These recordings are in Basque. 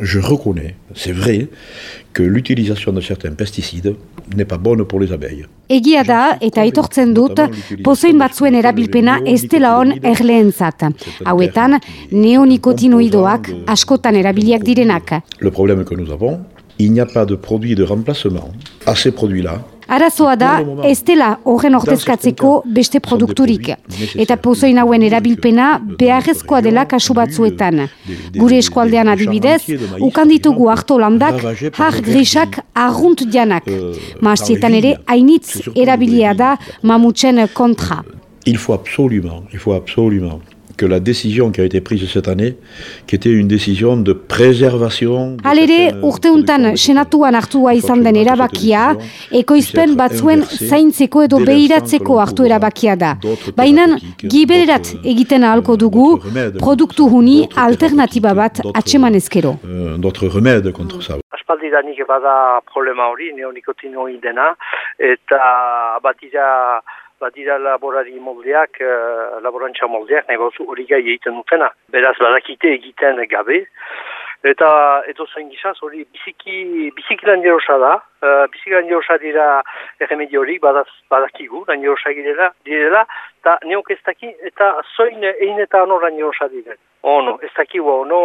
Je reconnais, c'est vrai, que l'utilisation de certains pesticides n'est pas bonne pour les abeilles. Egia da, eta aitortzen dut, pozoin batzuen erabilpena ez dela hon erleentzat. Hauetan, neonicotinoidoak askotan erabiliak direnak. Le problème que nous avons, il n'y a pas de produit de remplacement à ces produits-là Arazoa da, ez dela horren ordezkatzeko beste produkturik. Eta pozoin hauen erabilpena beharrezkoa dela kasu batzuetan. Gure eskualdean adibidez, ukan ditugu harto landak, har grisak arrunt dianak. Maastietan ere, hainitz erabilia da mamutzen kontra. Il faut absolument, il faut absolument que la décision qui a été prise cette année, qui était une décision de préservation... Halere, urteuntan senatuan hartua izan den erabakia, ekoizpen batzuen zaintzeko edo behiratzeko hartu erabakia da. Baina, gibererat egiten ahalko dugu, produktu huni alternatiba bat atseman ezkero. D'autres remèdes contre ça. Aspaldidanik bada problema hori, neonikotinoidena, dena, eta batira badira laborari moldeak, uh, laborantza moldeak, nahi bauzu hori gai egiten dutena. Beraz, badakite egiten gabe. Eta edo zain gizaz, hori biziki, biziki lan jerosa da. Uh, biziki lan jerosa dira erremedio hori, badakigu lan jerosa direla, direla, eta neok ez daki, eta zoin egin eta ano lan jerosa dira. Ono, ez dakigu ono,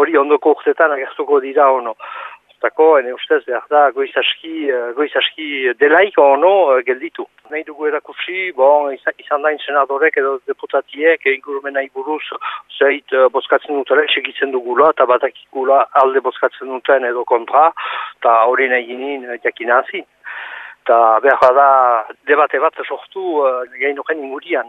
hori ondoko urtetan agertuko dira ono. Tako, ene ustez behar da, goizaski, goizaski delaik ono gelditu. Nahi dugu erakutsi, bon, izan dain senadorek edo deputatiek ingurumen nahi buruz zeit bozkatzen dutela, segitzen dugula, eta batakikula alde bozkatzen duten edo kontra, eta hori nahi ginen jakinazi. Eta behar da, debate bat sortu uh, gainoken ingurian.